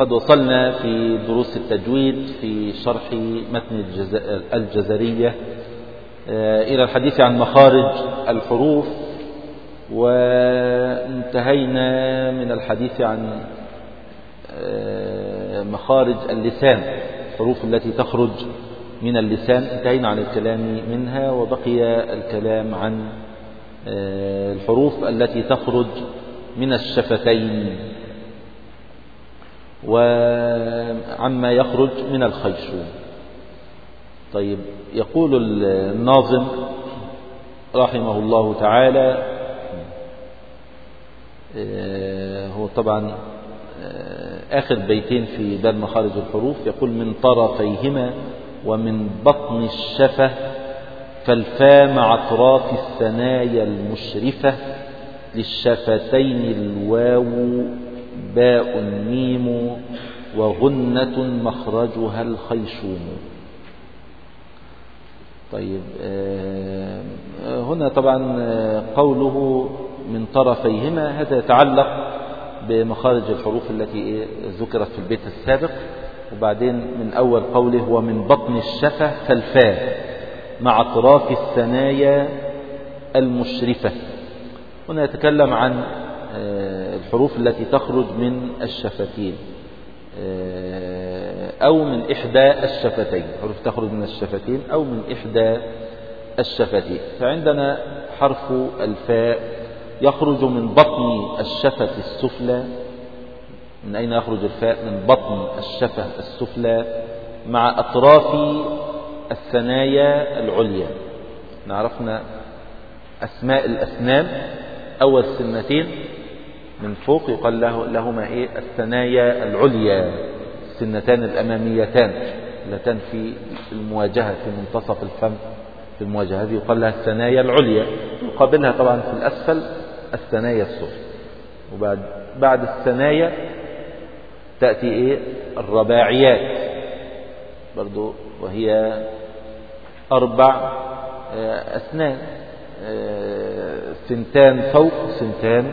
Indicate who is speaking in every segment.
Speaker 1: وقد وصلنا في دروس التجويد في شرح متن الجزرية إلى الحديث عن مخارج الحروف وانتهينا من الحديث عن مخارج اللسان الحروف التي تخرج من اللسان. انتهينا عن الكلام منها وبقي الكلام عن الحروف التي تخرج من الشفتين. وعما يخرج من الخيشوم. طيب يقول الناظم رحمه الله تعالى هو طبعا آخر بيتين في باب مخارج الحروف يقول من طرفيهما ومن بطن الشفة فالفاء مع أطراف الثنايا المشرفة للشفتين الواو باء ميم وغنة مخرجها الخيشوم. طيب هنا طبعا قوله من طرفيهما هذا يتعلق بمخارج الحروف التي ذكرت في البيت السابق. وبعدين من أول قوله ومن بطن الشفة فالفاء مع أطراف الثنايا المشرفة. هنا يتكلم عن الحروف التي تخرج من الشفتين أو من إحدى الشفتين. حروف تخرج من الشفتين أو من إحدى الشفتين. فعندنا حرف الفاء يخرج من بطن الشفة السفلى. من أين يخرج الفاء؟ من بطن الشفة السفلى مع أطراف الثنايا العليا. نعرفنا أسماء الأسنان أول سنتين من فوق يقال له لهما إيه؟ الثنايا العليا السنتان الأماميتان اللتان في المواجهة في منتصف الفم في المواجهة. هذه يقال لها الثنايا العليا. يقابلها طبعا في الأسفل الثنايا السفلى وبعد بعد الثنايا تأتي إيه؟ الرباعيات. برضو وهي أربع أسنان سنتان فوق سنتان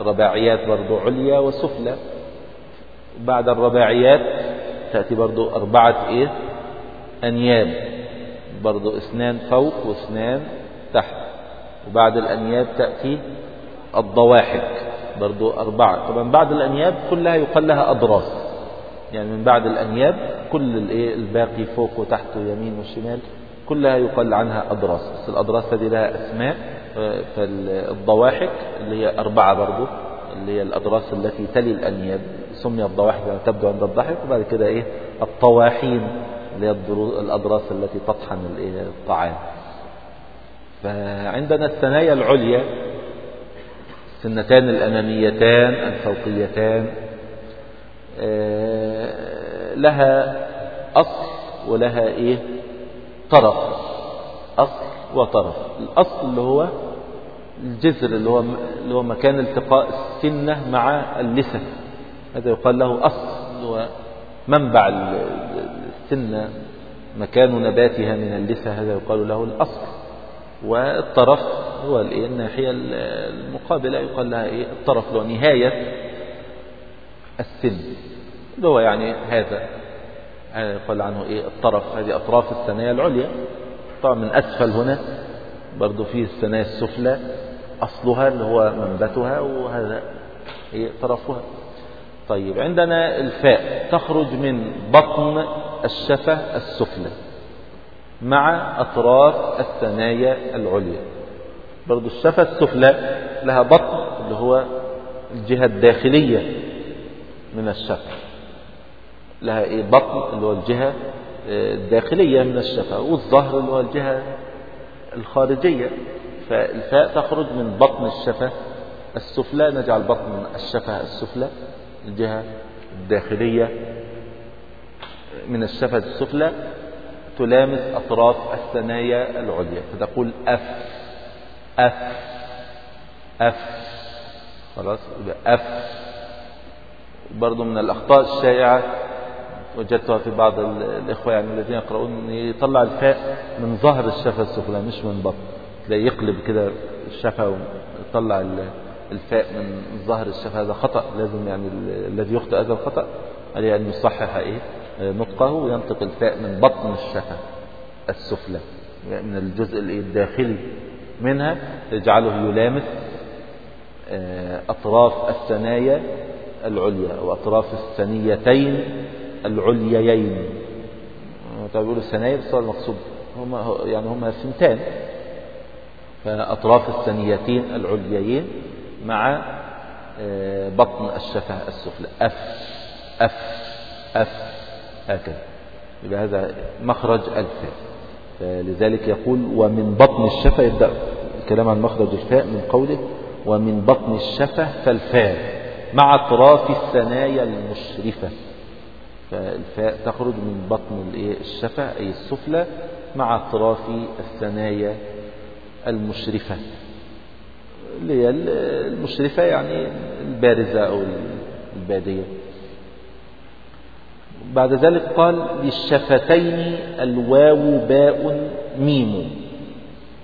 Speaker 1: رباعيات برضو عليا وسفلى. بعد الرباعيات تأتي برضو أربعة إيه؟ أنياب. برضو اثنان فوق واثنان تحت. وبعد الأنياب تأتي الضواحك. برضو أربعة. طبعا بعد الأنياب كلها يقال لها أضراس. يعني من بعد الأنياب كل الباقي فوق وتحت ويمين وشمال كلها يقال عنها أضراس. بس الأضراس هذه لها أسماء فالضواحك اللي هي أربعة برضو اللي هي الأضراس التي تلي الأنياب سميت ضواحك تبدو عند الضحك وبعد كده إيه؟ الطواحين اللي هي الأضراس التي تطحن الطعام. فعندنا الثنايا العليا السنتان الأماميتان الفوقيتان. لها أصل ولها إيه؟ طرف. أصل وطرف. الأصل اللي هو الجذر اللي هو اللي هو مكان التقاء السنة مع اللسة هذا يقال له أصل هو منبع السنة مكان نباتها من اللسة. هذا يقال له الأصل. والطرف هو الايه الناحية المقابلة يقال لها إيه الطرف هو نهاية السن. اللي هو يعني هذا يقال عنه إيه الطرف. هذه أطراف الثنايا العليا. من أسفل هنا برضو فيه الثنايا السفلى أصلها اللي هو منبتها وهذا إيه طرفها. طيب عندنا الفاء تخرج من بطن الشفة السفلى مع أطراف الثنايا العليا. برضو الشفة السفلى لها بطن اللي هو الجهة الداخلية من الشفة. لها إيه؟ بطن اللي هو الجهة الداخلية من الشفة والظهر اللي هو الجهة الخارجية. فالفاء تخرج من بطن الشفة السفلى نجعل بطن الشفة السفلى الجهة الداخلية من الشفة السفلى تلامس أطراف الثنايا العليا. فتقول أف أف أف خلاص؟ يبقى أف. برضو من الأخطاء الشائعة وجدتها في بعض الإخوة يعني الذين يقرؤون يطلع الفاء من ظهر الشفة السفلى مش من بطن. تلاقي يقلب كده الشفة ويطلع الفاء من ظهر الشفة هذا خطأ لازم يعني الذي يخطئ هذا الخطأ عليه أن يصحح إيه؟ نطقه وينطق الفاء من بطن الشفة السفلى. يعني من الجزء الداخلي منها يجعله يلامس آه، أطراف الثنايا العليا أو أطراف الثنيتين العليين. بيقولوا الثنايا بس هو المقصود. هما يعني هما سنتان فأطراف الثنيتين العليين مع آه، بطن الشفة السفلى. أف أف أف هكذا. يبقى هذا مخرج الفاء فلذلك يقول ومن بطن الشفة يبدأ الكلام عن مخرج الفاء من قوله ومن بطن الشفة فالفاء مع أطراف الثنايا المشرفة. فالفاء تخرج من بطن الشفة أي السفلى مع أطراف الثنايا المشرفة. اللي هي المشرفة يعني البارزة أو البادية. بعد ذلك قال للشفتين الواو باء ميم.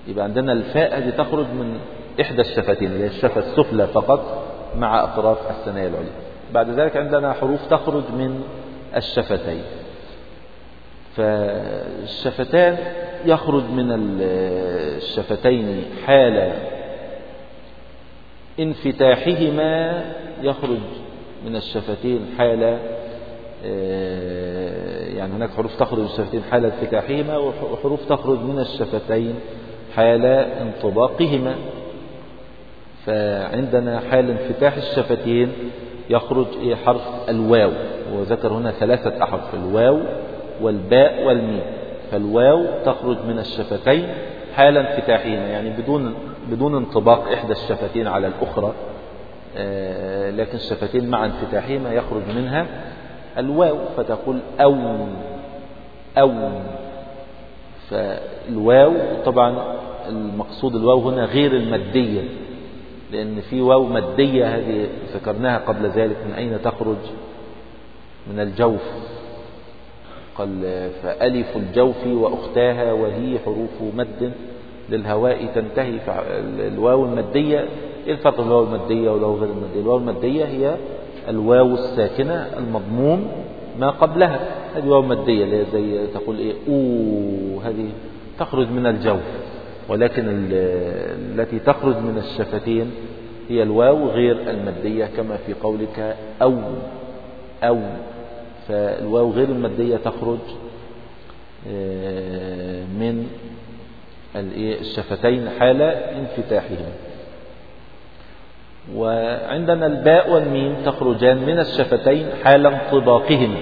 Speaker 1: يبقى عندنا الفاء هذه تخرج من إحدى الشفتين اللي هي الشفة السفلى فقط مع أطراف الثنايا العليا. بعد ذلك عندنا حروف تخرج من الشفتين. فالشفتان يخرج من الشفتين حال انفتاحهما يخرج من الشفتين حال آه، يعني هناك حروف تخرج من الشفتين حال انفتاحهما وحروف تخرج من الشفتين حال انطباقهما. فعندنا حال انفتاح الشفتين يخرج حرف الواو. وذكر هنا ثلاثة أحرف الواو والباء والميم. فالواو تخرج من الشفتين حال انفتاحهما يعني بدون بدون انطباق إحدى الشفتين على الأخرى آه، لكن الشفتين مع انفتاحهما يخرج منها الواو فتقول أو أو فالواو طبعا المقصود الواو هنا غير المادية لأن في واو مادية هذه ذكرناها قبل ذلك من أين تخرج؟ من الجوف. قال فألف الجوف وأختاها وهي حروف مد للهواء تنتهي الواو المادية بين الواو المادية والواو غير المادية الواو المادية هي الواو الساكنة المضموم ما قبلها. هذه واو مادية اللي زي تقول إيه أوه هذه تخرج من الجوف. ولكن التي تخرج من الشفتين هي الواو غير المادية كما في قولك أو. أو فالواو غير المادية تخرج آه، من الشفتين حال انفتاحهما. وعندنا الباء والميم تخرجان من الشفتين حال انطباقهما.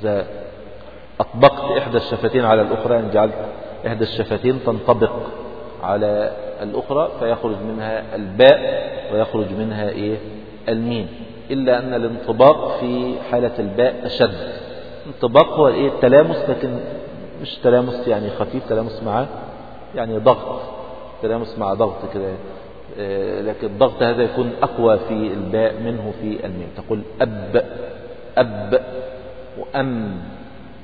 Speaker 1: إذا أطبقت إحدى الشفتين على الأخرى إن جعلت إحدى الشفتين تنطبق على الأخرى فيخرج منها الباء ويخرج منها إيه؟ الميم. إلا أن الانطباق في حالة الباء أشد. انطباق هو إيه؟ التلامس لكن مش تلامس يعني خفيف تلامس مع يعني ضغط تلامس مع ضغط كده. آه، لكن الضغط هذا يكون أقوى في الباء منه في الميم. تقول أب أب وأم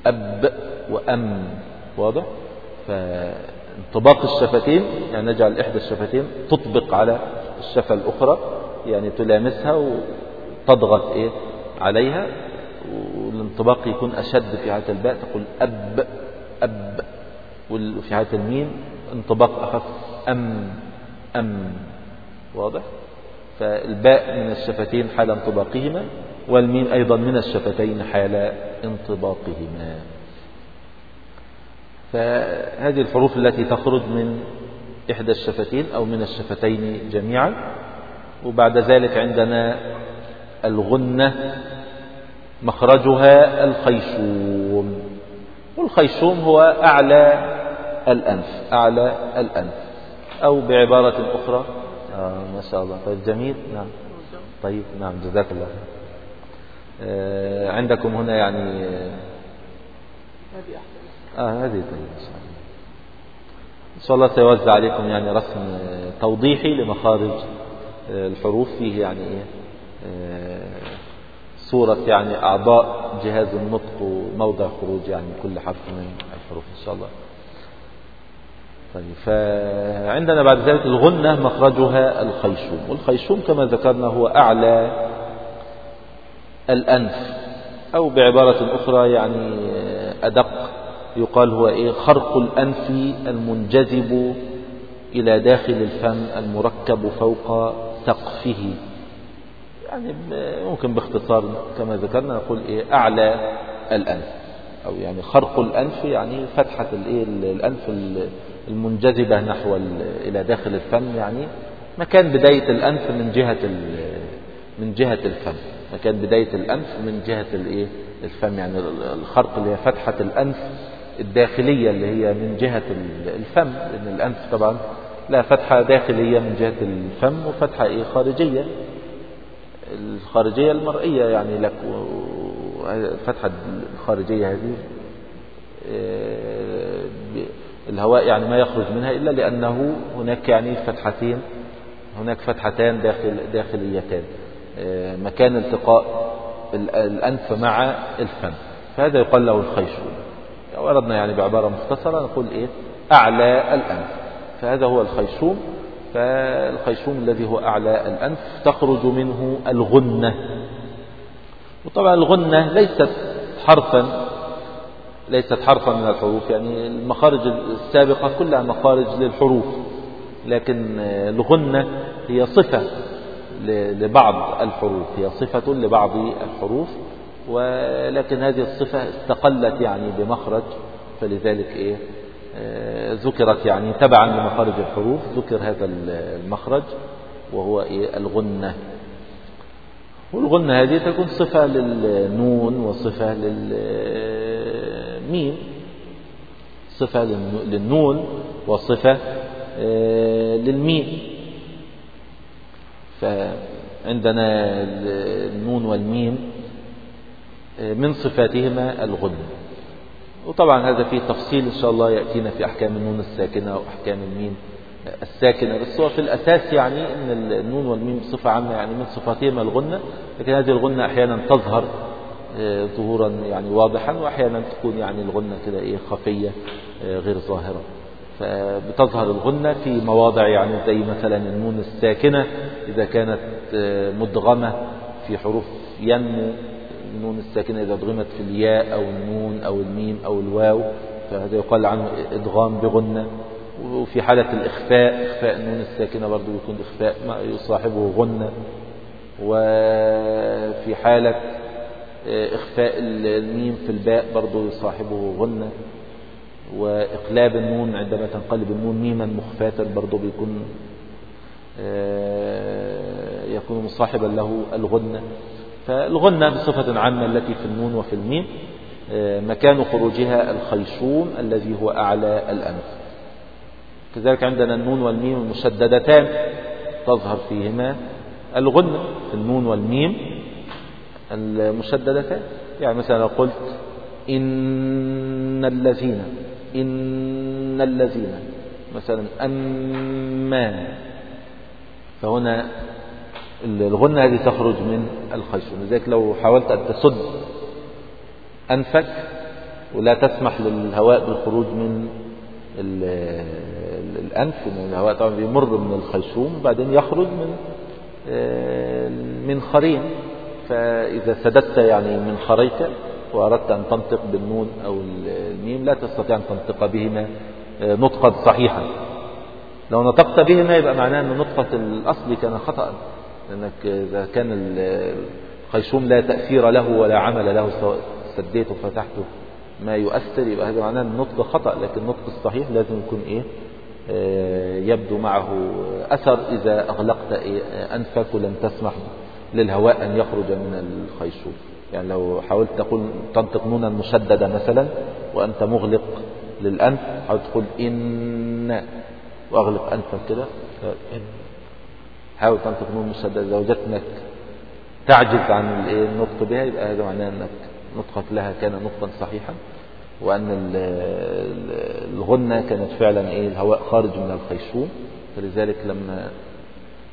Speaker 1: أب وأم. واضح؟ فانطباق الشفتين يعني نجعل إحدى الشفتين تطبق على الشفة الأخرى يعني تلامسها وتضغط إيه؟ عليها والانطباق يكون أشد في حالة الباء تقول أب أب وفي حالة الميم انطباق أخف أم أم. واضح؟ فالباء من الشفتين حال انطباقهما والميم أيضا من الشفتين حال انطباقهما. فهذه الحروف التي تخرج من إحدى الشفتين أو من الشفتين جميعا وبعد ذلك عندنا الغنة مخرجها الخيشوم. والخيشوم هو أعلى الأنف أعلى الأنف. أو بعبارة أخرى. آه ما شاء الله. طيب جميل. نعم. طيب نعم. جزاك الله آه عندكم هنا يعني آه هذه طيب إن شاء الله. إن شاء الله سيوزع عليكم يعني رسم توضيحي لمخارج آه، الحروف. فيه يعني إيه؟ صورة يعني أعضاء جهاز النطق وموضع خروج يعني كل حرف من الحروف إن شاء الله. طيب فعندنا بعد ذلك الغنة مخرجها الخيشوم والخيشوم كما ذكرنا هو أعلى الأنف أو بعبارة أخرى يعني أدق يقال هو إيه خرق الأنف المنجذب إلى داخل الفم المركب فوق سقفه. يعني ممكن باختصار كما ذكرنا نقول إيه أعلى الأنف. أو يعني خرق الأنف يعني فتحة الإيه الأنف المنجذبة نحو إلى داخل الفم يعني مكان بداية الأنف من جهة من جهة الفم. مكان بداية الأنف من جهة الإيه الفم. يعني الخرق اللي هي فتحة الأنف الداخلية اللي هي من جهة الفم لأن الأنف طبعا لا فتحة داخلية من جهة الفم وفتحة إيه خارجية. الخارجية المرئية يعني لك الفتحة الخارجية هذه آه، الهواء يعني ما يخرج منها إلا لأنه هناك يعني فتحتين هناك فتحتان داخل داخليتان آه، مكان التقاء الأنف مع الفم فهذا يقال له الخيشوم. وردنا يعني بعبارة مختصرة نقول إيه؟ أعلى الأنف فهذا هو الخيشوم. فالخيشوم الذي هو أعلى الأنف تخرج منه الغنة. وطبعا الغنة ليست حرفا ليست حرفا من الحروف يعني المخارج السابقة كلها مخارج للحروف لكن الغنة هي صفة لبعض الحروف هي صفة لبعض الحروف ولكن هذه الصفة استقلت يعني بمخرج فلذلك إيه؟ ذكرت يعني تبعا لمخارج الحروف ذكر هذا المخرج وهو إيه؟ الغنة. والغنة هذه تكون صفة للنون وصفة للميم صفة للنون وصفة آه، للميم. فعندنا النون والميم آه، من صفاتهما الغنة. وطبعا هذا فيه تفصيل إن شاء الله يأتينا في أحكام النون الساكنة وأحكام الميم الساكنة. بس هو في الأساس يعني أن النون والميم بصفة عامة يعني من صفاتهما الغنة لكن هذه الغنة أحيانا تظهر آه، ظهورا يعني واضحا وأحيانا تكون يعني الغنة كده إيه خفية آه، غير ظاهرة. فبتظهر الغنة في مواضع يعني زي مثلا النون الساكنة إذا كانت آه، مدغمة في حروف ينمو النون الساكنة إذا ادغمت في الياء أو النون أو الميم أو الواو فهذا يقال عنه إدغام بغنة. وفي حالة الإخفاء إخفاء النون الساكنة برضو يكون إخفاء ما يصاحبه غنة. وفي حالة آه، إخفاء الميم في الباء برضو يصاحبه غنة. وإقلاب النون عندما تنقلب النون ميما مخفاة برضو بيكون آه، يكون مصاحبا له الغنة. فالغنة بصفة عامة التي في النون وفي الميم آه، مكان خروجها الخيشوم الذي هو أعلى الأنف. كذلك عندنا النون والميم المشددتان تظهر فيهما. الغنة في النون والميم المشددتان يعني مثلا لو قلت إن الذين إن الذين مثلا أما فهنا الغنة هذه تخرج من الخيشوم لذلك لو حاولت أن تسد أنفك ولا تسمح للهواء بالخروج من الأنف من الهواء طبعا بيمر من الخيشوم وبعدين يخرج من آه، من خرين. فإذا سددت يعني من خريك وأردت أن تنطق بالنون أو الميم لا تستطيع أن تنطق بهما آه، نطقا صحيحا. لو نطقت بهما يبقى معناه أن نطقة الأصل كان خطأ. لأنك إذا كان الخيشوم لا تأثير له ولا عمل له سواء سديته وفتحته ما يؤثر يبقى هذا معناه النطق خطأ لكن النطق الصحيح لازم يكون إيه؟ آه، يبدو معه أثر. إذا أغلقت إيه؟ أنفك ولم تسمح للهواء أن يخرج من الخيشوم يعني لو حاولت تقول تنطق نونا مشددة مثلا وأنت مغلق للأنف حاول تقول إن وأغلق أنفك كده حاول مشددة. إذا وجدت أنك تعجز عن النطق بها يبقى هذا معناه أنك نطقك لها كان نطقا صحيحا وأن الغنة كانت فعلا إيه الهواء خارج من الخيشوم. فلذلك لما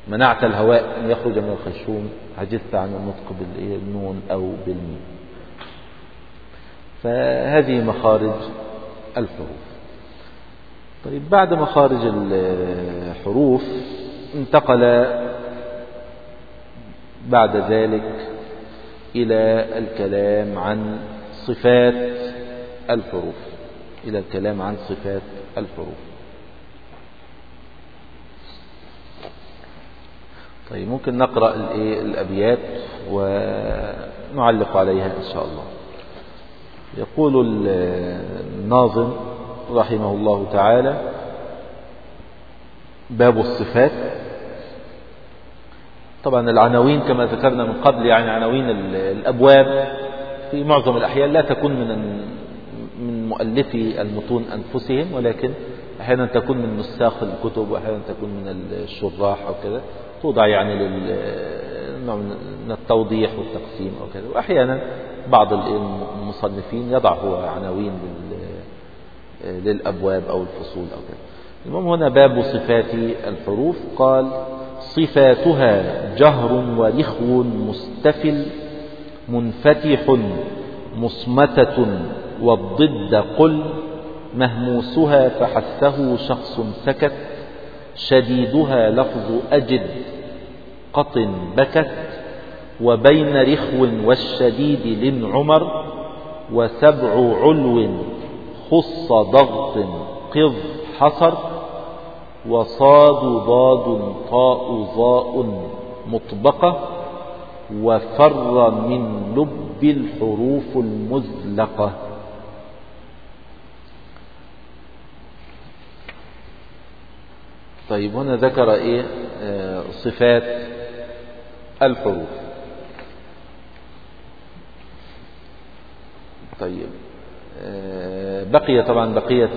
Speaker 1: منعت الهواء أن يخرج من الخيشوم عجزت عن النطق بالنون أو بالميم. فهذه مخارج الحروف. طيب بعد مخارج الحروف انتقل بعد ذلك إلى الكلام عن صفات الحروف. إلى الكلام عن صفات الحروف. طيب ممكن نقرأ الأبيات ونعلق عليها إن شاء الله. يقول الناظم رحمه الله تعالى باب الصفات. طبعا العناوين كما ذكرنا من قبل يعني عناوين الأبواب في معظم الأحيان لا تكون من من مؤلفي المتون أنفسهم ولكن أحيانا تكون من نساخ الكتب وأحيانا تكون من الشراح أو كذا توضع يعني للنوع من التوضيح والتقسيم أو كذا. وأحيانا بعض المصنفين يضع هو عناوين للأبواب أو الفصول أو كذا. المهم هنا باب صفات الحروف. قال صفاتها جهر ورخو مستفل منفتح مصمتة والضد قل مهموسها فحثه شخص سكت شديدها لفظ أجد قط بكت وبين رخو والشديد لن عمر وسبع علو خص ضغط قض حصر وصاد ضاد طاء ظاء مطبقة وفر من لب الحروف المزلقة. طيب هنا ذكر إيه؟ آه صفات الحروف. طيب آه بقي طبعا بقية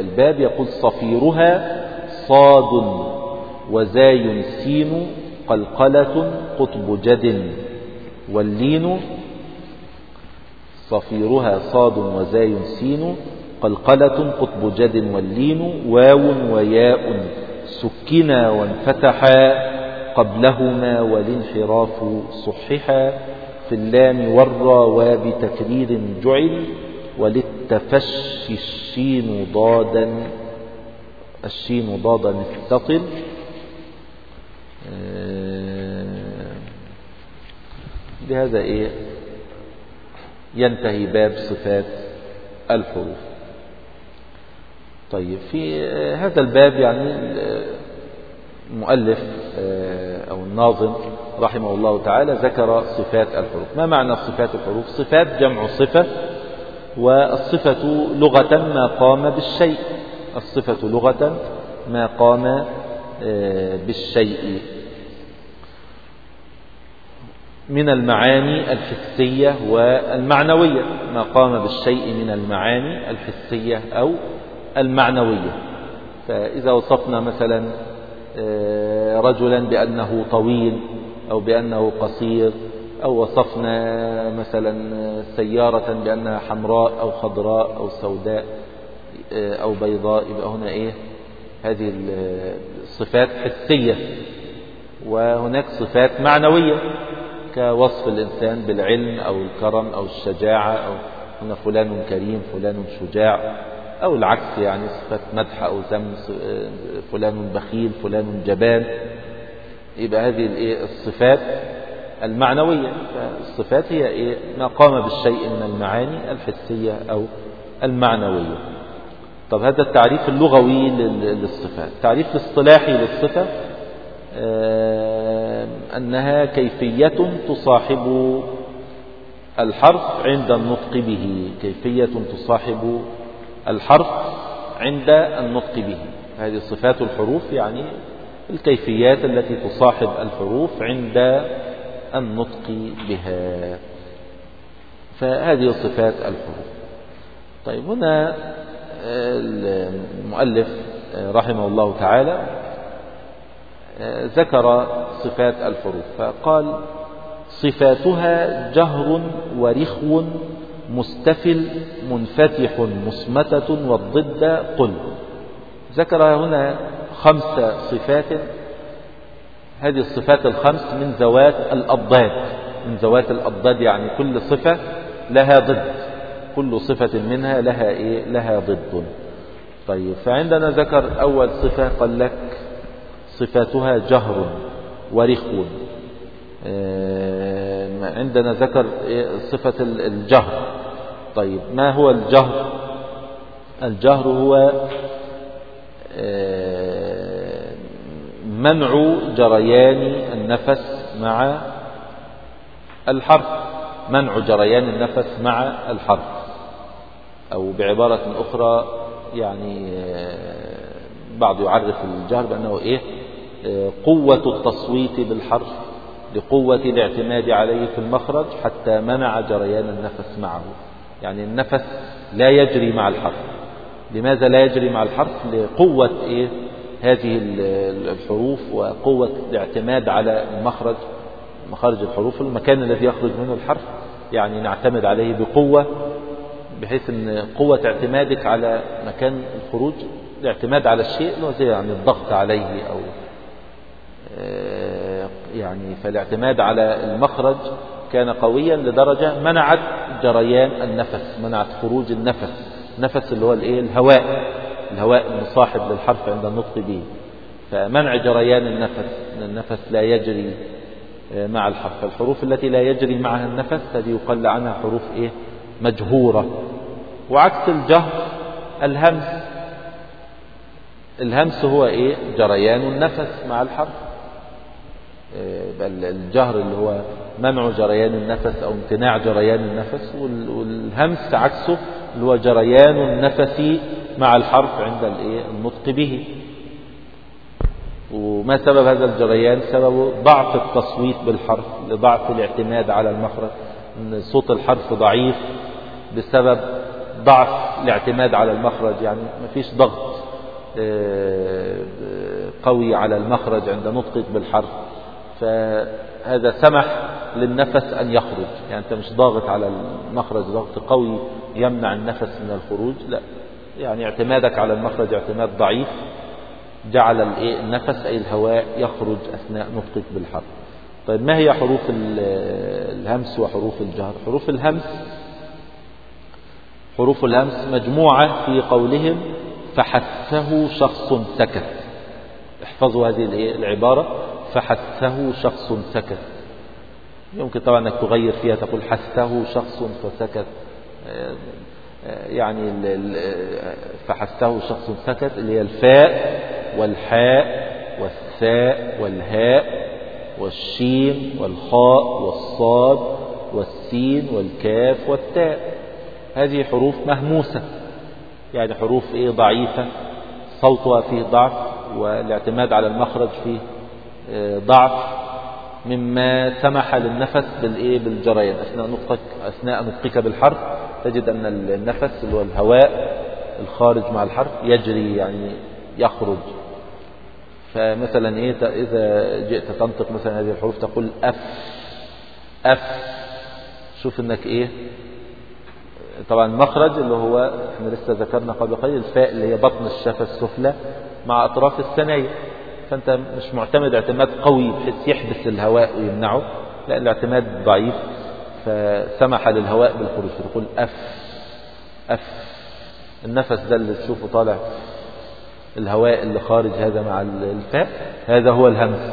Speaker 1: الباب. يقول صفيرها صاد وزاي سين قلقلة قطب جد واللين صفيرها صاد وزاي سين قلقلة قطب جد واللين واو وياء سكنا وانفتحا قبلهما والانحراف صححا في اللام والرا وبتكرير جعل وللتفشي الشين ضادا الشين ضادا استطل آه، بهذا إيه؟ ينتهي باب صفات الحروف. طيب في هذا الباب يعني المؤلف آه، أو الناظم رحمه الله تعالى ذكر صفات الحروف. ما معنى صفات الحروف؟ صفات جمع صفة والصفة لغة ما قام بالشيء. الصفة لغة ما قام آه، بالشيء. من المعاني الحسية والمعنوية. ما قام بالشيء من المعاني الحسية أو المعنوية. فإذا وصفنا مثلا آه، رجلا بأنه طويل أو بأنه قصير أو وصفنا مثلا سيارة بأنها حمراء أو خضراء أو سوداء آه، أو بيضاء يبقى هنا إيه؟ هذه الصفات حسية. وهناك صفات معنوية كوصف الإنسان بالعلم أو الكرم أو الشجاعة أو هنا فلان كريم فلان شجاع أو العكس يعني صفة مدح أو ذم فلان بخيل فلان جبان. يبقى هذه الصفات المعنوية. فالصفات هي إيه؟ ما قام بالشيء من المعاني الحسية أو المعنوية. طب هذا التعريف اللغوي للصفات. التعريف الاصطلاحي للصفة أنها كيفية تصاحب الحرف عند النطق به. كيفية تصاحب الحرف عند النطق به. هذه صفات الحروف يعني الكيفيات التي تصاحب الحروف عند النطق بها. فهذه صفات الحروف. طيب هنا المؤلف رحمه الله تعالى ذكر صفات الحروف فقال صفاتها جهر ورخو مستفل منفتح مصمتة والضد قل. ذكر هنا خمس صفات. هذه الصفات الخمس من ذوات الأضداد من ذوات الأضداد يعني كل صفة لها ضد. كل صفة منها لها إيه؟ لها ضد. طيب فعندنا ذكر أول صفة قال لك صفاتها جهر ورخو آه، عندنا ذكر صفة الجهر. طيب ما هو الجهر؟ الجهر هو آه، منع جريان النفس مع الحرف منع جريان النفس مع الحرف أو بعبارة أخرى يعني آه، بعض يعرف الجهر بأنه إيه؟ آه، قوة التصويت بالحرف لقوة الاعتماد عليه في المخرج حتى منع جريان النفس معه. يعني النفس لا يجري مع الحرف. لماذا لا يجري مع الحرف؟ لقوة إيه؟ هذه الحروف وقوة الاعتماد على المخرج مخارج الحروف المكان الذي يخرج منه الحرف. يعني نعتمد عليه بقوة بحيث إن قوة اعتمادك على مكان الخروج الاعتماد على الشيء زي يعني الضغط عليه أو آه، يعني فالاعتماد على المخرج كان قويا لدرجة منعت جريان النفس منعت خروج النفس نفس اللي هو الإيه؟ الهواء الهواء المصاحب للحرف عند النطق به. فمنع جريان النفس النفس لا يجري آه، مع الحرف. الحروف التي لا يجري معها النفس هذه يقال عنها حروف إيه؟ مجهورة. وعكس الجهر الهمس. الهمس هو إيه؟ جريان النفس مع الحرف. بل الجهر اللي هو منع جريان النفس أو امتناع جريان النفس والهمس عكسه اللي هو جريان النفس مع الحرف عند النطق به. وما سبب هذا الجريان؟ سببه ضعف التصويت بالحرف لضعف الاعتماد على المخرج إن صوت الحرف ضعيف بسبب ضعف الاعتماد على المخرج يعني ما فيش ضغط آه، قوي على المخرج عند نطقك بالحرف فهذا سمح للنفس أن يخرج يعني أنت مش ضاغط على المخرج ضغط قوي يمنع النفس من الخروج لا. يعني اعتمادك على المخرج اعتماد ضعيف جعل النفس أي الهواء يخرج أثناء نطقك بالحرف طيب ما هي حروف الهمس وحروف الجهر؟ حروف الهمس حروف الهمس مجموعة في قولهم فحثه شخص سكت. احفظوا هذه العبارة فحثه شخص سكت. يمكن طبعا أنك تغير فيها تقول حثه شخص فسكت. يعني فحثه شخص سكت اللي هي الفاء والحاء والثاء والهاء والشين والخاء والصاد والسين والكاف والتاء. هذه حروف مهموسة. يعني حروف إيه؟ ضعيفة. صوتها فيه ضعف والاعتماد على المخرج فيه آه، ضعف. مما سمح للنفس بالايه بالجريان. أثناء نطقك أثناء نطقك بالحرف تجد أن النفس اللي هو الهواء الخارج مع الحرف يجري يعني يخرج. فمثلا إيه؟ إذا جئت تنطق مثلا هذه الحروف تقول أف أف. شوف إنك إيه؟ طبعا المخرج اللي هو إحنا لسه ذكرنا قبل قليل الفاء اللي هي بطن الشفة السفلى مع أطراف الثنايا فأنت مش معتمد اعتماد قوي بحيث يحبس الهواء ويمنعه لا الاعتماد ضعيف. فسمح للهواء بالخروج فتقول أف أف. النفس ده اللي تشوفه طالع الهواء اللي خارج هذا مع الفاء هذا هو الهمس.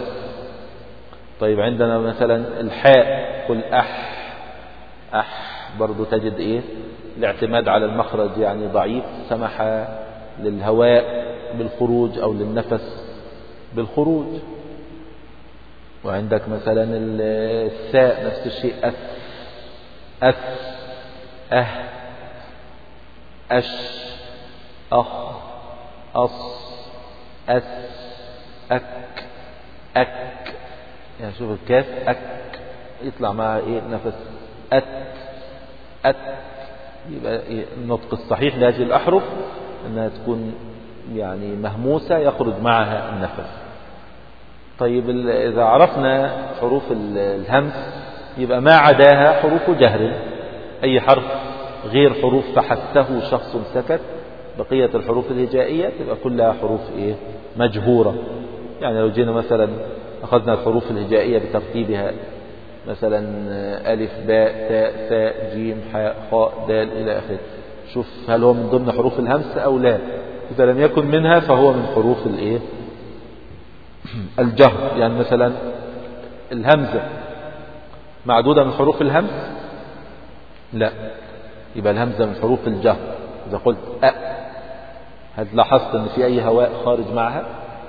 Speaker 1: طيب عندنا مثلا الحاء قل أح أح برضو تجد إيه؟ الاعتماد على المخرج يعني ضعيف سمح للهواء بالخروج أو للنفس بالخروج. وعندك مثلا الثاء نفس الشيء أث أث أه أش أخ أص أس أك أك. يعني شوف الكاف أك. يطلع معها إيه؟ نفس أت أت. يبقى النطق الصحيح لهذه الأحرف أنها تكون يعني مهموسة يخرج معها النفس. طيب إذا عرفنا حروف الهمس يبقى ما عداها حروف جهر؟ أي حرف غير حروف فحثه شخص سكت بقية الحروف الهجائية تبقى كلها حروف إيه؟ مجهورة. يعني لو جينا مثلا أخذنا الحروف الهجائية بترتيبها مثلا ألف باء تاء ثاء جيم حاء خاء دال إلى آخره. شوف هل هو من ضمن حروف الهمس أو لا. إذا لم يكن منها فهو من حروف الإيه؟ الجهر. يعني مثلا الهمزة معدودة من حروف الهمز؟ لا. يبقى الهمزة من حروف الجهر. إذا قلت أ هل لاحظت أن في أي هواء خارج معها؟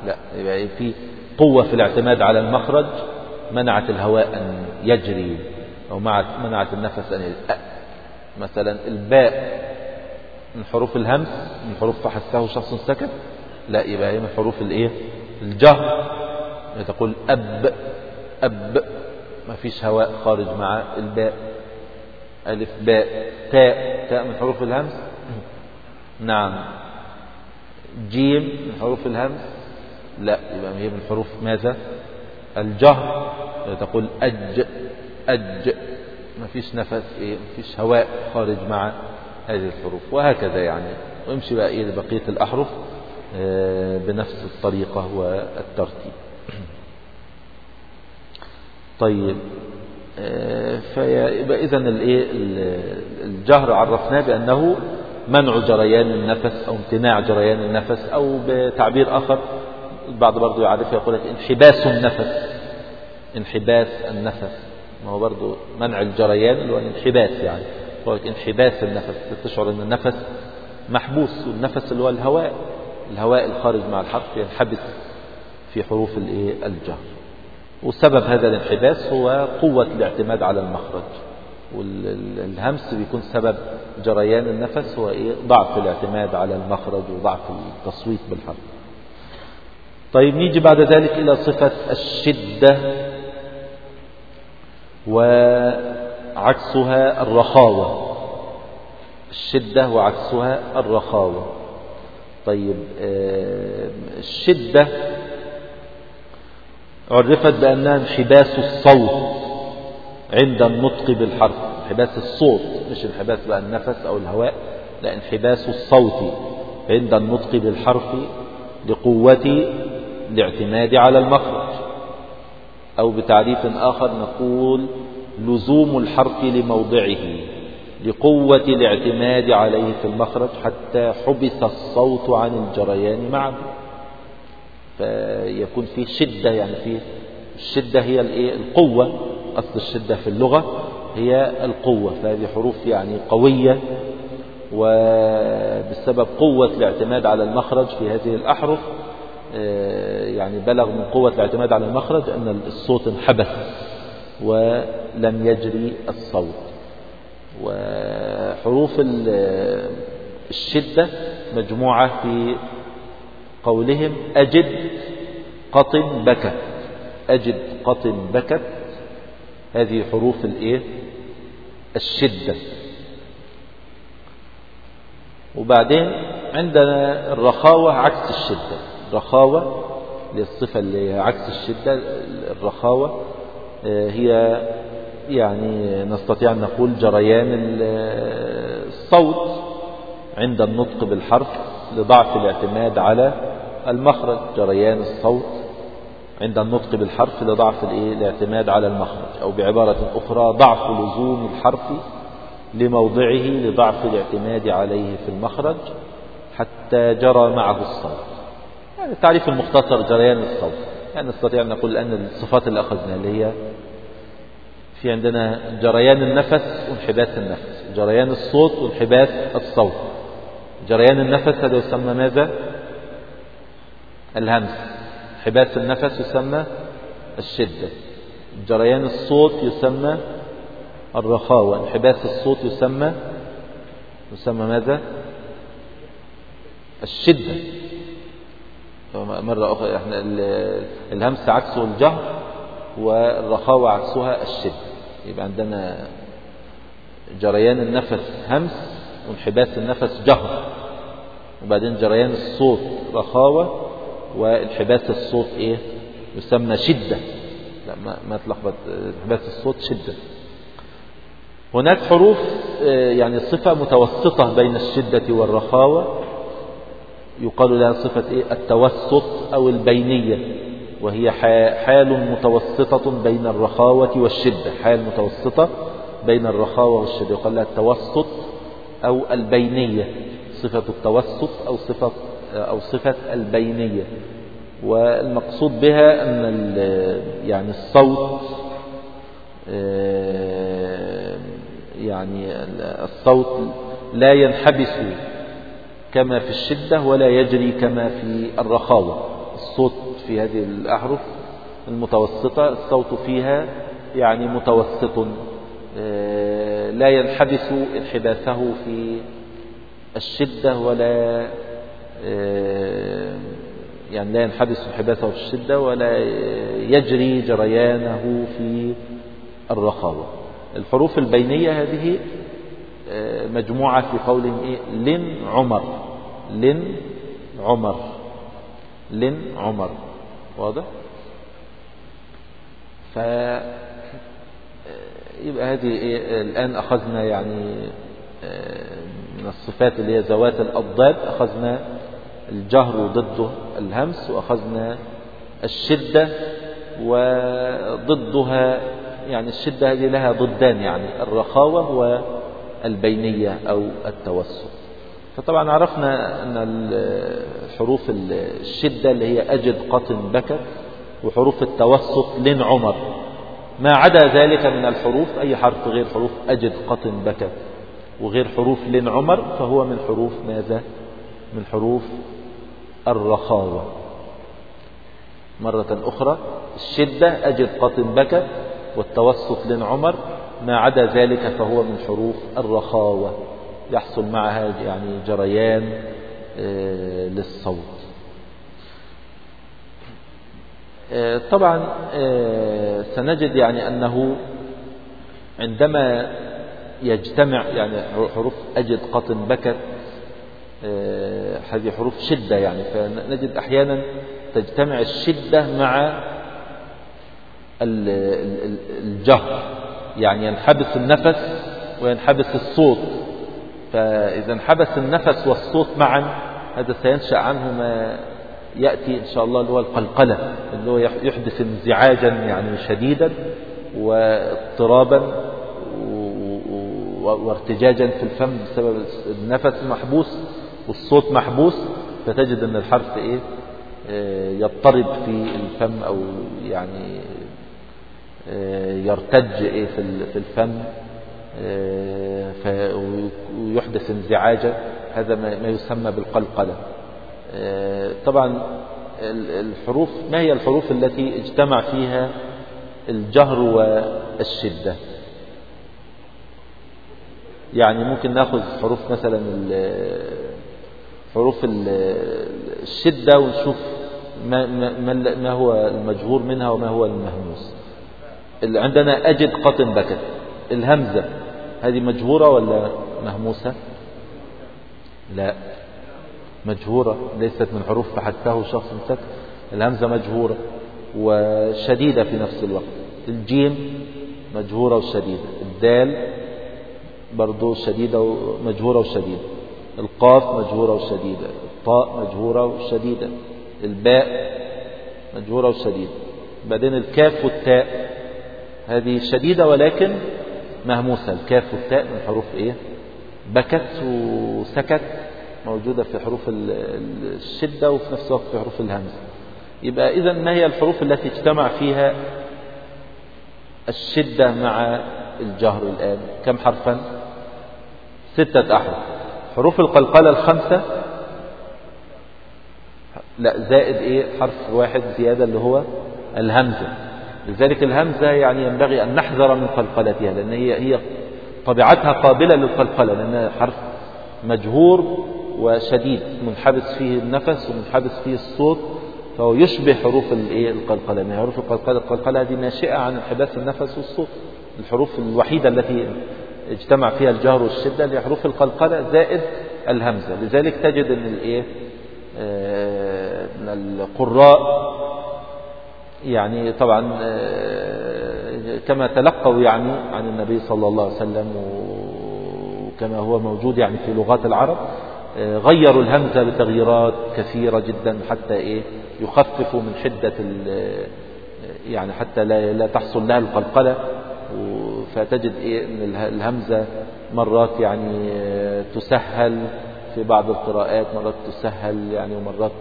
Speaker 1: لا. يبقى في قوة في الاعتماد على المخرج. منعت الهواء أن يجري أو منعت النفس أن يجري مثلا الباء من حروف الهمس من حروف فحسه شخص سكت لا يبقى هي من حروف الإيه؟ الجهر. تقول أب أب ما فيش هواء خارج مع الباء. ألف باء تاء تاء من حروف الهمس. نعم. جيم من حروف الهمس. لا يبقى هي من حروف ماذا؟ الجهر تقول أج أج. ما فيش نفس إيه ما فيش هواء خارج مع هذه الحروف. وهكذا يعني. ويمشي بقى إيه بقية الأحرف آه، بنفس الطريقة والترتيب. طيب آه، فيبقى إذا الجهر عرفناه بأنه منع جريان النفس أو امتناع جريان النفس أو بتعبير آخر البعض برضو يعرفه يقول لك انحباس النفس. انحباس النفس. ما هو برضو منع الجريان اللي هو الانحباس يعني. يقول لك انحباس النفس. تشعر إن النفس محبوس. والنفس اللي هو الهواء. الهواء الخارج مع الحرف ينحبس في حروف الايه؟ الجهر وسبب هذا الانحباس هو قوة الاعتماد على المخرج. والهمس بيكون سبب جريان النفس. هو إيه؟ ضعف الاعتماد على المخرج وضعف التصويت بالحرف طيب نيجي بعد ذلك إلى صفة الشدة وعكسها الرخاوة. الشدة وعكسها الرخاوة. طيب آه، الشدة عرفت بأنها انحباس الصوت عند النطق بالحرف انحباس الصوت مش انحباس بقى النفس أو الهواء لا انحباس الصوت عند النطق بالحرف لقوة الاعتماد على المخرج. أو بتعريف آخر نقول لزوم الحرف لموضعه لقوة الاعتماد عليه في المخرج حتى حبس الصوت عن الجريان معه. فيكون فيه شدة يعني فيه الشدة هي القوة. أصل الشدة في اللغة هي القوة. فهذه حروف يعني قوية. وبسبب قوة الاعتماد على المخرج في هذه الأحرف يعني بلغ من قوة الاعتماد على المخرج أن الصوت انحبس ولم يجري الصوت. وحروف الشدة مجموعة في قولهم أجد قط بكت. أجد قط بكت. هذه حروف الايه الشدة. وبعدين عندنا الرخاوة عكس الشدة. الرخاوة للصفة اللي عكس الشدة الرخاوة آه، هي يعني نستطيع أن نقول جريان الصوت عند النطق بالحرف لضعف الاعتماد على المخرج. جريان الصوت عند النطق بالحرف لضعف الاعتماد على المخرج أو بعبارة أخرى ضعف لزوم الحرف لموضعه لضعف الاعتماد عليه في المخرج حتى جرى معه الصوت. يعني التعريف المختصر جريان الصوت. يعني نستطيع أن نقول أن الصفات اللي أخذناها اللي هي في عندنا جريان النفس وانحباس النفس جريان الصوت وانحباس الصوت. جريان النفس هذا يسمى ماذا؟ الهمس. انحباس النفس يسمى الشدة. جريان الصوت يسمى الرخاوة. انحباس الصوت يسمى يسمى ماذا؟ الشدة. مرة أخرى إحنا الهمس عكسه الجهر والرخاوة عكسها الشدة يبقى عندنا جريان النفس همس وانحباس النفس جهر. وبعدين جريان الصوت رخاوة وانحباس الصوت إيه؟ يسمى شدة. لا ما, ما تلخبط. انحباس الصوت شدة. هناك حروف آه، يعني صفة متوسطة بين الشدة والرخاوة. يقال لها صفة إيه؟ التوسط أو البينية وهي حال متوسطة بين الرخاوة والشدة. حال متوسطة بين الرخاوة والشدة. يقال لها التوسط أو البينية. صفة التوسط أو صفة أو صفة البينية. والمقصود بها أن يعني الصوت يعني الصوت لا ينحبس كما في الشدة ولا يجري كما في الرخاوة. الصوت في هذه الأحرف المتوسطة الصوت فيها يعني متوسط آه، لا ينحبس انحباسه في الشدة ولا آه، يعني لا ينحبس انحباسه في الشدة ولا يجري جريانه في الرخاوة. الحروف البينية هذه آه، مجموعة في قول إيه؟ لن عمر. لن عمر. لن عمر. واضح؟ ف يبقى هذه إيه الآن أخذنا يعني آه، من الصفات اللي هي ذوات الأضداد. أخذنا الجهر وضده الهمس وأخذنا الشدة وضدها يعني الشدة هذه لها ضدان يعني الرخاوة والبينية أو التوسط. فطبعا عرفنا أن حروف الشدة اللي هي أجد قطن بكت وحروف التوسط لن عمر. ما عدا ذلك من الحروف أي حرف غير حروف أجد قطن بكت وغير حروف لن عمر فهو من حروف ماذا؟ من حروف الرخاوة. مرة أخرى الشدة أجد قطن بكت والتوسط لن عمر ما عدا ذلك فهو من حروف الرخاوة. يحصل معها يعني جريان آه، للصوت. آه، طبعا آه، سنجد يعني أنه عندما يجتمع يعني حروف أجد قطن بكت هذه حروف شدة يعني. فنجد أحيانا تجتمع الشدة مع الجهر يعني ينحبس النفس وينحبس الصوت. فإذا انحبس النفس والصوت معا هذا سينشأ عنه ما يأتي إن شاء الله اللي هو القلقلة اللي هو يحدث انزعاجا يعني شديدا واضطرابا وارتجاجا في الفم بسبب النفس محبوس والصوت محبوس فتجد أن الحرف إيه؟ آه، يضطرب في الفم أو يعني آه، يرتج إيه؟ في الفم. ويحدث انزعاجا هذا ما يسمى بالقلقلة. طبعا الحروف ما هي الحروف التي اجتمع فيها الجهر والشدة؟ يعني ممكن نأخذ حروف مثلا حروف الشدة ونشوف ما, ما, ما هو المجهور منها وما هو المهموس. عندنا أجد قطن بكت الهمزة. هذه مجهورة ولا مهموسة؟ لا. مجهورة ليست من حروف فحثه شخص سكت الهمزة مجهورة وشديدة في نفس الوقت. الجيم مجهورة وشديدة. الدال برضو شديدة ومجهورة وشديدة. القاف مجهورة وشديدة. الطاء مجهورة وشديدة. الباء مجهورة وشديدة. بعدين الكاف والتاء. هذه شديدة ولكن مهموسة الكاف والتاء من حروف إيه؟ بكت وسكت موجودة في حروف الشدة وفي نفس الوقت في حروف الهمز يبقى إذا ما هي الحروف التي اجتمع فيها الشدة مع الجهر الآن؟ كم حرفا؟ ستة أحرف. حروف القلقلة الخمسة. لا زائد إيه؟ حرف واحد زيادة اللي هو الهمزة. لذلك الهمزة يعني ينبغي أن نحذر من قلقلتها لأن هي هي طبيعتها قابلة للقلقلة لأنها حرف مجهور وشديد منحبس فيه النفس ومنحبس فيه الصوت فهو يشبه حروف الايه القلقلة. يعني حروف القلقلة القلقلة هذه ناشئة عن انحباس النفس والصوت. الحروف الوحيدة التي اجتمع فيها الجهر والشدة اللي حروف القلقلة زائد الهمزة. لذلك تجد إن الايه آه، القراء يعني طبعا آه، كما تلقوا يعني عن النبي صلى الله عليه وسلم وكما هو موجود يعني في لغات العرب آه، غيروا الهمزة بتغييرات كثيرة جدا حتى إيه يخففوا من حدة يعني حتى لا, لا تحصل لها القلقلة. فتجد إيه أن الهمزة مرات يعني تسهل في بعض القراءات مرات تسهل يعني ومرات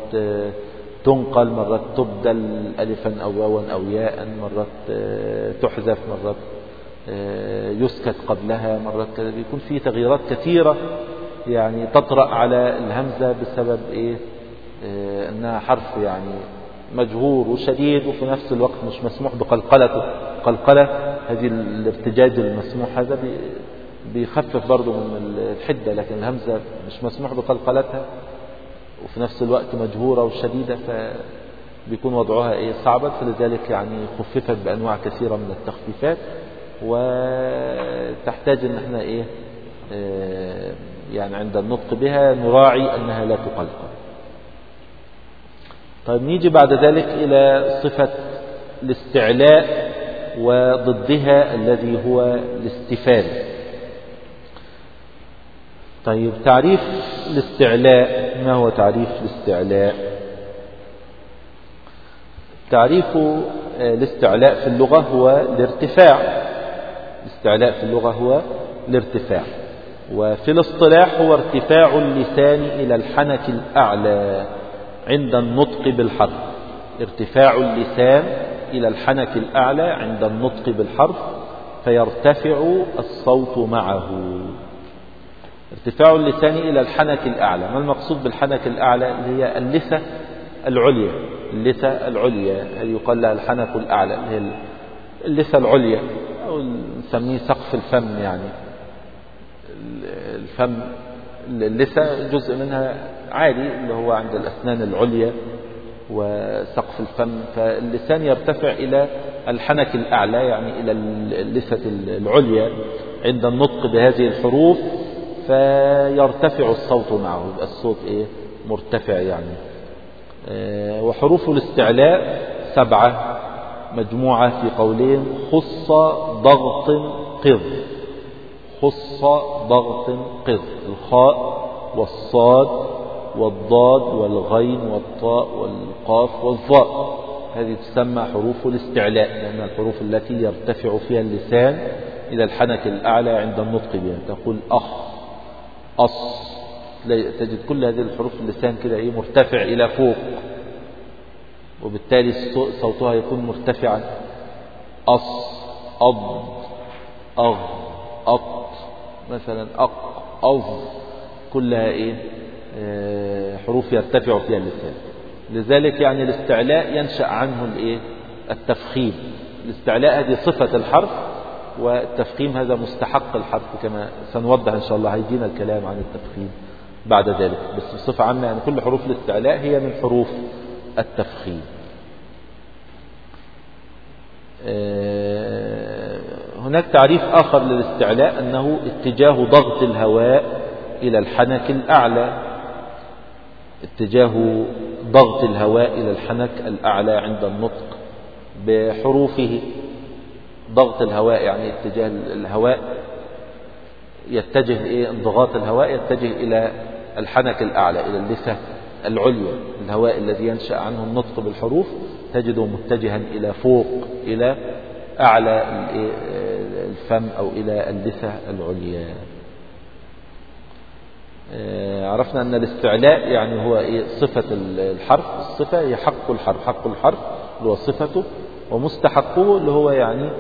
Speaker 1: تنقل مرات تبدل ألفا أو واوا أو ياء مرات تحذف مرات يسكت قبلها مرات كذا. بيكون في تغييرات كثيرة يعني تطرأ على الهمزة بسبب إيه؟ أنها حرف يعني مجهور وشديد وفي نفس الوقت مش مسموح بقلقلته. قلقلة هذه الارتجاج المسموح هذا بيخفف برضه من الحدة لكن الهمزة مش مسموح بقلقلتها. وفي نفس الوقت مجهورة وشديدة فبيكون وضعها إيه صعبا فلذلك يعني خففت بأنواع كثيرة من التخفيفات وتحتاج إن إحنا إيه آه يعني عند النطق بها نراعي أنها لا تقلقل طيب نيجي بعد ذلك إلى صفة الاستعلاء وضدها الذي هو الاستفال طيب تعريف الاستعلاء ما هو تعريف الاستعلاء؟ تعريف الاستعلاء في اللغة هو الارتفاع. الاستعلاء في اللغة هو الارتفاع. وفي الاصطلاح هو ارتفاع اللسان إلى الحنك الأعلى عند النطق بالحرف. ارتفاع اللسان إلى الحنك الأعلى عند النطق بالحرف فيرتفع الصوت معه. ارتفاع اللسان إلى الحنك الأعلى. ما المقصود بالحنك الأعلى؟ اللي هي اللثة العليا. اللثة العليا. يقال لها الحنك الأعلى؟ اللي هي اللثة العليا. أو نسميه سقف الفم يعني. الفم اللثة جزء منها عالي اللي هو عند الأسنان العليا وسقف الفم. فاللسان يرتفع إلى الحنك الأعلى يعني إلى اللثة العليا عند النطق بهذه الحروف. فيرتفع الصوت معه. يبقى الصوت إيه؟ مرتفع يعني. وحروف الاستعلاء سبعة. مجموعة في قولين. خص ضغط قض. خص ضغط قض. الخاء والصاد والضاد والغين والطاء والقاف والظاء. هذه تسمى حروف الاستعلاء لأن الحروف التي يرتفع فيها اللسان إلى الحنك الأعلى عند النطق بها. تقول أخ أص تجد كل هذه الحروف اللسان كده إيه مرتفع إلى فوق. وبالتالي صوتها يكون مرتفعا. أص أض أغ أط. مثلا أق أظ. كلها إيه آه حروف يرتفع فيها اللسان. لذلك يعني الاستعلاء ينشأ عنه الإيه التفخيم. الاستعلاء هذه صفة الحرف والتفخيم هذا مستحق الحرف كما سنوضح إن شاء الله. هيجينا الكلام عن التفخيم بعد ذلك. بس بصفة عامة يعني كل حروف الاستعلاء هي من حروف التفخيم. آه هناك تعريف آخر للاستعلاء أنه اتجاه ضغط الهواء إلى الحنك الأعلى. اتجاه ضغط الهواء إلى الحنك الأعلى عند النطق بحروفه. ضغط الهواء يعني اتجاه الهواء يتجه إيه انضغاط الهواء يتجه إلى الحنك الأعلى إلى اللثة العليا الهواء الذي ينشأ عنه النطق بالحروف تجده متجها إلى فوق إلى أعلى الفم أو إلى اللثة العليا. عرفنا أن الاستعلاء يعني هو إيه؟ صفة الحرف الصفة هي حق الحرف حق الحرف هو صفته ومستحقه اللي هو يعني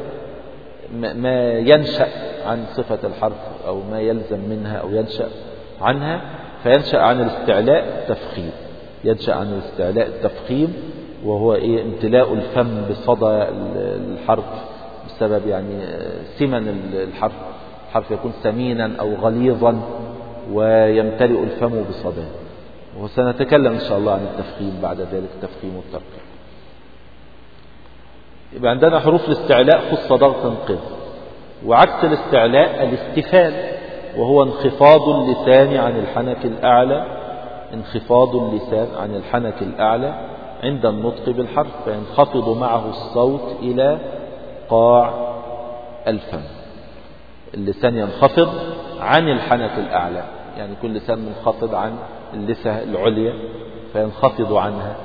Speaker 1: ما ينشأ عن صفة الحرف أو ما يلزم منها أو ينشأ عنها فينشأ عن الاستعلاء التفخيم ينشأ عن الاستعلاء التفخيم وهو إيه؟ امتلاء الفم بصدى الحرف بسبب يعني سمن الحرف. الحرف يكون سمينا أو غليظا ويمتلئ الفم بصداه وسنتكلم إن شاء الله عن التفخيم بعد ذلك التفخيم والترقيم يبقى عندنا حروف الاستعلاء خص ضغط قذ. وعكس الاستعلاء الاستفال وهو انخفاض اللسان عن الحنك الأعلى. انخفاض اللسان عن الحنك الأعلى عند النطق بالحرف فينخفض معه الصوت إلى قاع الفم. اللسان ينخفض عن الحنك الأعلى يعني كل لسان منخفض عن اللثة العليا فينخفض عنها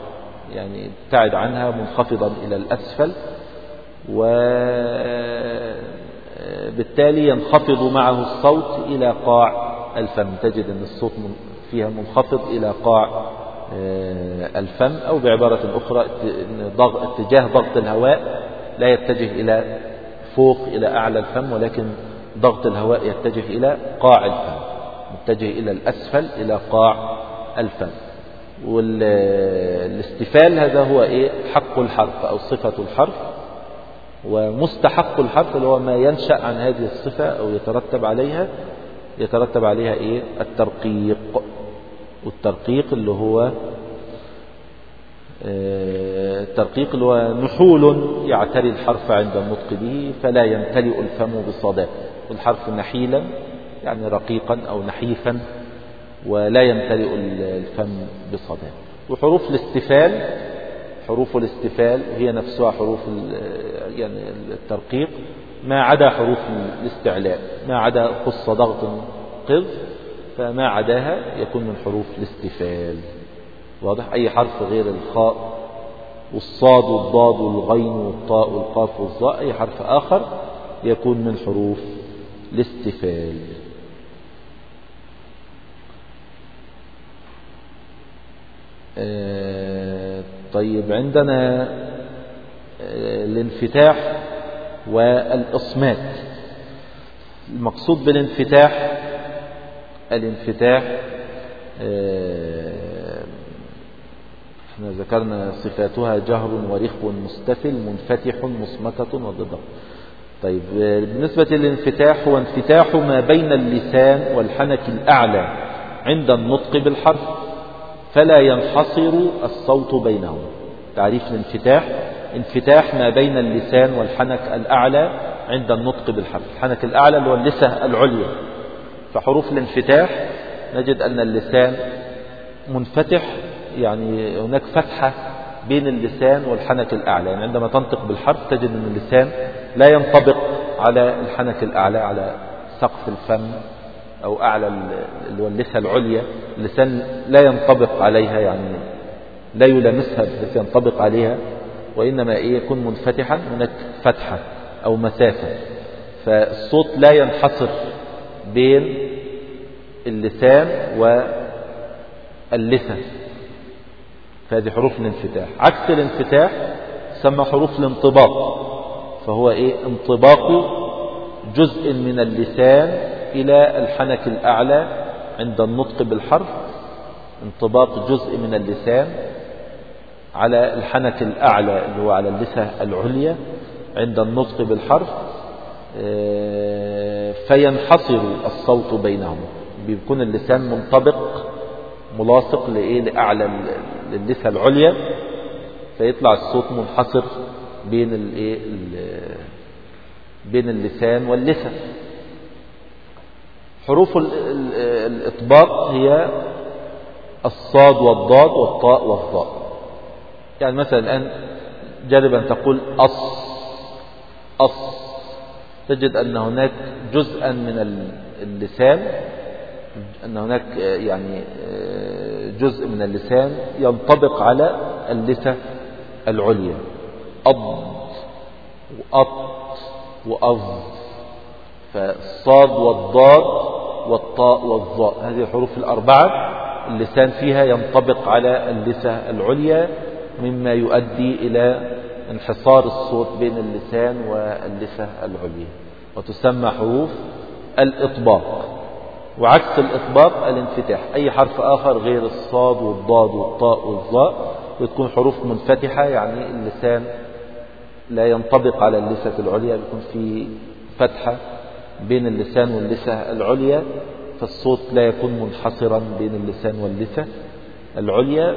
Speaker 1: يعني ابتعد عنها منخفضا إلى الأسفل. وبالتالي ينخفض معه الصوت إلى قاع الفم. تجد أن الصوت فيها منخفض إلى قاع آه، الفم أو بعبارة أخرى اتجاه ضغط الهواء لا يتجه إلى فوق إلى أعلى الفم ولكن ضغط الهواء يتجه إلى قاع الفم متجه إلى الأسفل إلى قاع الفم. والاستفال هذا هو إيه؟ حق الحرف أو صفة الحرف. ومستحق الحرف اللي هو ما ينشأ عن هذه الصفة أو يترتب عليها يترتب عليها إيه؟ الترقيق. والترقيق اللي هو آه، الترقيق اللي هو نحول يعتري الحرف عند النطق به فلا يمتلئ الفم بصداه الحرف نحيلا يعني رقيقا أو نحيفا ولا يمتلئ الفم بصداه وحروف الاستفال حروف الاستفال هي نفسها حروف يعني الترقيق. ما عدا حروف الاستعلاء ما عدا خص ضغط قذ فما عداها يكون من حروف الاستفال. واضح؟ أي حرف غير الخاء والصاد والضاد والغين والطاء والقاف والظاء أي حرف آخر يكون من حروف الاستفال. آه، طيب عندنا آه، الانفتاح والإصمات. المقصود بالانفتاح الانفتاح آه، إحنا ذكرنا صفاتها جهر ورخو مستفل منفتح مصمتة وضدة. طيب بالنسبة للانفتاح هو انفتاح ما بين اللسان والحنك الأعلى عند النطق بالحرف. فلا ينحصر الصوت بينهم. تعريف الانفتاح. انفتاح ما بين اللسان والحنك الأعلى عند النطق بالحرف. الحنك الأعلى اللي هو اللسة العليا. فحروف الانفتاح نجد أن اللسان منفتح يعني هناك فتحة بين اللسان والحنك الأعلى. يعني عندما تنطق بالحرف تجد أن اللسان لا ينطبق على الحنك الأعلى على سقف الفم أو أعلى اللي هو اللثة العليا اللسان لا ينطبق عليها يعني لا يلامسها بحيث ينطبق عليها وإنما إيه يكون منفتحا هناك فتحة أو مسافة. فالصوت لا ينحصر بين اللسان واللثة. فهذه حروف الانفتاح. عكس الانفتاح سمى حروف الانطباق. فهو إيه انطباق جزء من اللسان إلى الحنك الأعلى عند النطق بالحرف انطباق جزء من اللسان على الحنك الأعلى اللي هو على اللسة العليا عند النطق بالحرف آه، فينحصر الصوت بينهم. بيكون اللسان منطبق ملاصق لإيه؟ لأعلى اللثة العليا فيطلع الصوت منحصر بين الايه بين اللسان واللثة حروف الإطباق هي الصاد والضاد والطاء والظاء. يعني مثلا الآن جرب أن تقول أص أص. تجد أن هناك جزءا من اللسان أن هناك يعني جزء من اللسان ينطبق على اللثة العليا. أض وأط وأظ. فالصاد والضاد والطاء والظاء. هذه الحروف الأربعة. اللسان فيها ينطبق على اللثة العليا مما يؤدي إلى انحصار الصوت بين اللسان واللثة العليا. وتسمى حروف الإطباق. وعكس الإطباق الانفتاح. أي حرف آخر غير الصاد والضاد والطاء والظاء بتكون حروف منفتحة يعني اللسان لا ينطبق على اللسة العليا بيكون في فتحة. بين اللسان واللسة العليا فالصوت لا يكون منحصرا بين اللسان واللسة العليا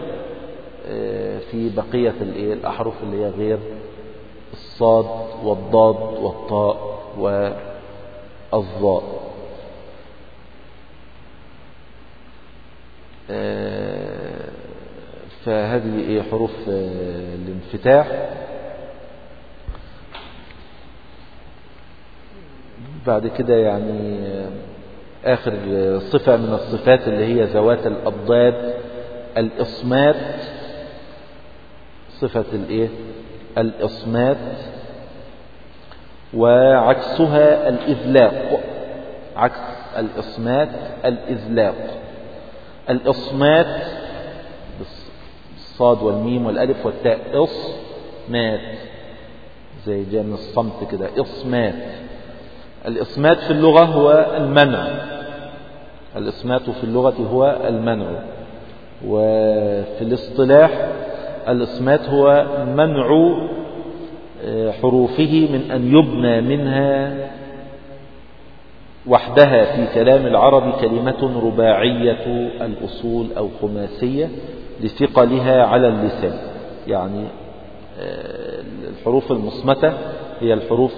Speaker 1: آه، في بقية الأحرف اللي هي غير الصاد والضاد والطاء والظاء آه، فهذه حروف آه، الانفتاح. بعد كده يعني آخر صفة من الصفات اللي هي ذوات الأضداد الإصمات صفة الإيه؟ الإصمات وعكسها الإذلاق. عكس الإصمات الإذلاق. الإصمات بالصاد والميم والألف والتاء إصمات زي جاء من الصمت كده إصمات الإصمات في اللغة هو المنع. الإصمات في اللغة هو المنع. وفي الاصطلاح الإصمات هو منع آه، حروفه من أن يبنى منها وحدها في كلام العرب كلمة رباعية الأصول أو خماسية لثقلها على اللسان. يعني آه، الحروف المصمتة هي الحروف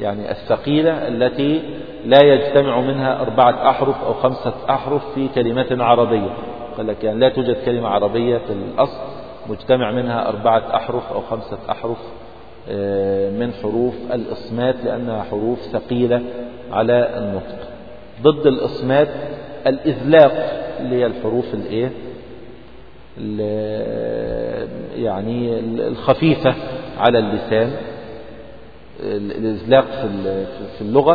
Speaker 1: يعني الثقيلة التي لا يجتمع منها أربعة أحرف أو خمسة أحرف في كلمة عربية. قال لك يعني لا توجد كلمة عربية في الأصل مجتمع منها أربعة أحرف أو خمسة أحرف آه، من حروف الإصمات لأنها حروف ثقيلة على النطق. ضد الإصمات الإذلاق اللي هي الحروف الإيه؟ يعني الخفيفة على اللسان. الإزلاق في اللغة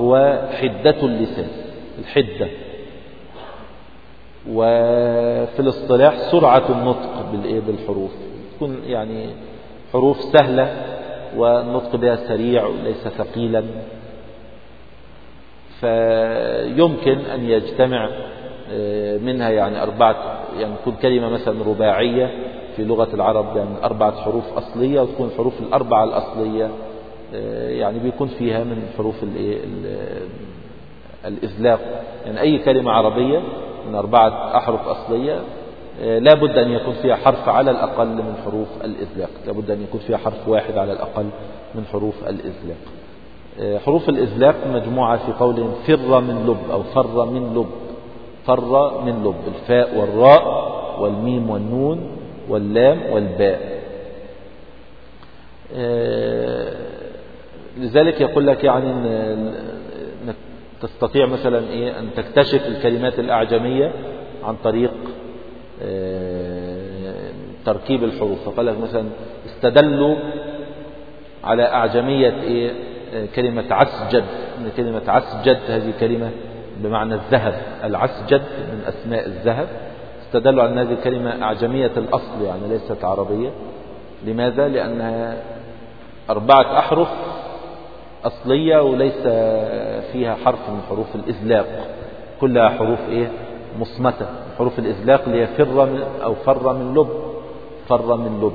Speaker 1: هو حدة اللسان الحدة. وفي الاصطلاح سرعة النطق بالحروف. تكون يعني حروف سهلة والنطق بها سريع وليس ثقيلا. فيمكن أن يجتمع آه، منها يعني أربعة يعني تكون كلمة مثلا رباعية في لغة العرب يعني أربعة حروف أصلية وتكون الحروف الأربعة الأصلية. يعني بيكون فيها من حروف الإذلاق يعني أي كلمة عربية من أربعة أحرف أصلية آه، لا بد أن يكون فيها حرف على الأقل من حروف الإذلاق لا بد أن يكون فيها حرف واحد على الأقل من حروف الإذلاق آه، حروف الإذلاق مجموعة في قول فر من لب أو فر من لب. فر من لب. الفاء والراء والميم والنون واللام والباء. لذلك يقول لك يعني انك تستطيع مثلا إيه أن تكتشف الكلمات الأعجمية عن طريق آه، تركيب الحروف. فقال لك مثلا استدلوا على أعجمية إيه آه، كلمة عسجد. كلمة عسجد هذه كلمة بمعنى الذهب العسجد من أسماء الذهب. استدلوا على أن هذه الكلمة أعجمية الأصل يعني ليست عربية. لماذا؟ لأنها أربعة أحرف أصلية وليس فيها حرف من حروف الإزلاق. كلها حروف إيه؟ مصمتة. حروف الإزلاق اللي هي فر من أو فر من لب. فر من لب.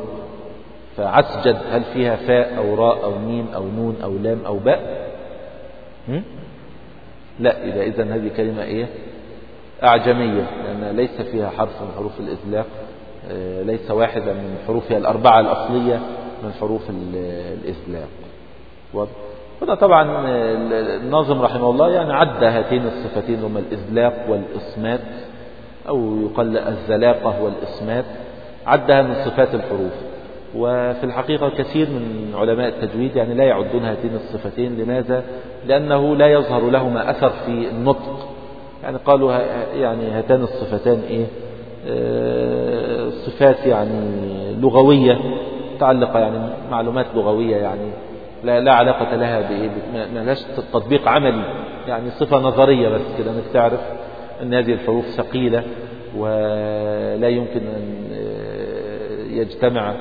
Speaker 1: فعسجد هل فيها فاء أو راء أو ميم أو نون أو لام أو باء؟ لا. إذا إذن هذه كلمة إيه؟ أعجمية. لأن ليس فيها حرف من حروف الإزلاق. آه، ليس واحدا من حروفها الأربعة الأصلية من حروف الإزلاق. واضح؟ هنا طبعا الناظم رحمه الله يعني عد هاتين الصفتين هما الإزلاق والإصمات أو يقال الزلاقة والإصمات عدها من صفات الحروف وفي الحقيقة كثير من علماء التجويد يعني لا يعدون هاتين الصفتين لماذا؟ لأنه لا يظهر لهما أثر في النطق يعني قالوا يعني هاتان الصفتان إيه؟ آه، صفات يعني لغوية متعلقة يعني معلومات لغوية يعني لا, لا علاقة لها بإيه ما تطبيق عملي يعني صفة نظرية بس كده إنك تعرف إن هذه الحروف ثقيلة ولا يمكن أن يجتمع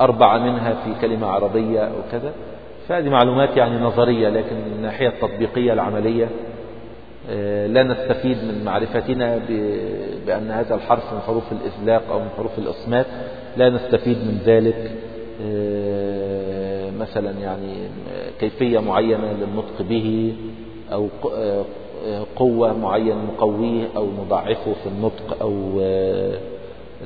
Speaker 1: أربعة منها في كلمة عربية أو كذا. فهذه معلومات يعني نظرية لكن من الناحية التطبيقية العملية لا نستفيد من معرفتنا بأن هذا الحرف من حروف الإزلاق أو من حروف الإصمات لا نستفيد من ذلك مثلا يعني كيفية معينة للنطق به أو قوة معينة نقويه أو نضعفه في النطق أو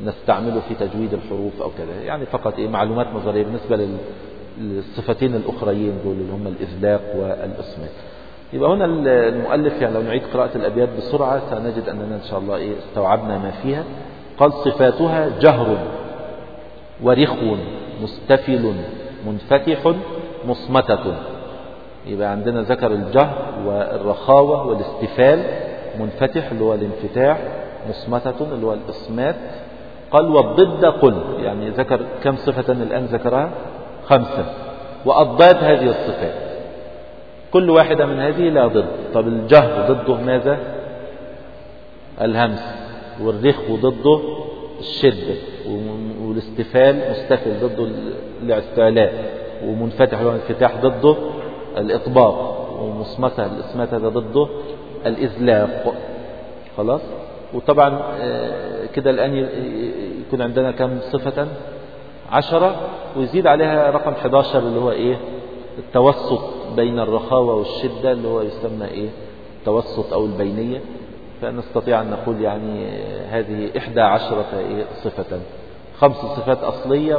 Speaker 1: نستعمله في تجويد الحروف أو كذا. يعني فقط إيه معلومات نظرية بالنسبة للصفتين الأخريين دول اللي هم الإذلاق والإصمات يبقى هنا المؤلف يعني لو نعيد قراءة الأبيات بسرعة سنجد أننا إن شاء الله إيه استوعبنا ما فيها. قال صفاتها جهر ورخو مستفل منفتح مصمتة. يبقى عندنا ذكر الجهر والرخاوة والاستفال منفتح اللي هو الانفتاح مصمتة اللي هو الإصمات. قال والضد قل يعني ذكر كم صفة الآن ذكرها؟ خمسة. وأضداد هذه الصفات. كل واحدة من هذه لا ضد. طب الجهر ضده ماذا؟ الهمس. والرخو ضده الشدة. والاستفال مستفل ضده الاستعلاء ومنفتح والانفتاح ضده الإطباق ومصمتة الإصمتة ضده الإزلاق خلاص؟ وطبعا آه، كده الآن يكون عندنا كم صفة؟ عشرة ويزيد عليها رقم 11 اللي هو إيه؟ التوسط بين الرخاوة والشدة اللي هو يسمى إيه؟ التوسط أو البينية. فنستطيع أن نقول يعني هذه إحدى عشرة صفة. خمس صفات أصلية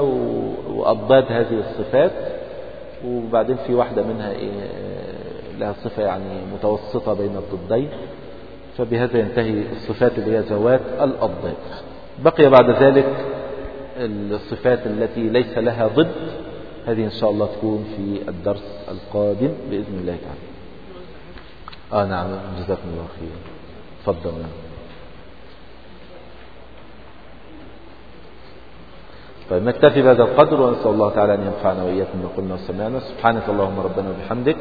Speaker 1: وأضداد هذه الصفات وبعدين في واحدة منها إيه لها صفة يعني متوسطة بين الضدين. فبهذا ينتهي الصفات اللي هي ذوات الأضداد بقي بعد ذلك الصفات التي ليس لها ضد. هذه إن شاء الله تكون في الدرس القادم بإذن الله تعالى. آه نعم جزاكم الله خير تفضل. طيب نكتفي بهذا القدر ونسأل الله تعالى أن ينفعنا وإياكم ما قلنا وسمعنا. سبحانك اللهم ربنا وبحمدك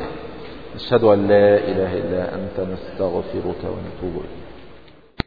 Speaker 1: نشهد أن لا إله إلا أنت نستغفرك ونتوب إليك.